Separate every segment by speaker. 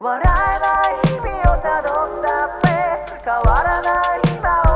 Speaker 1: 笑えない日々をたどったって変わらない今
Speaker 2: は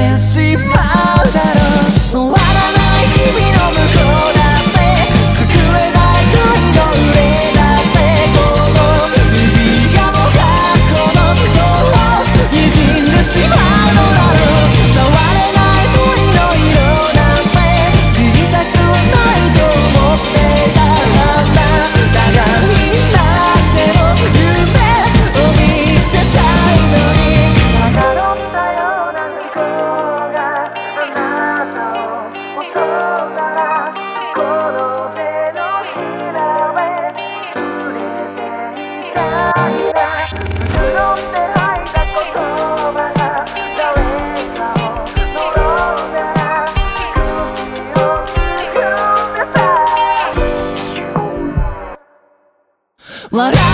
Speaker 1: fancy pie.
Speaker 2: What?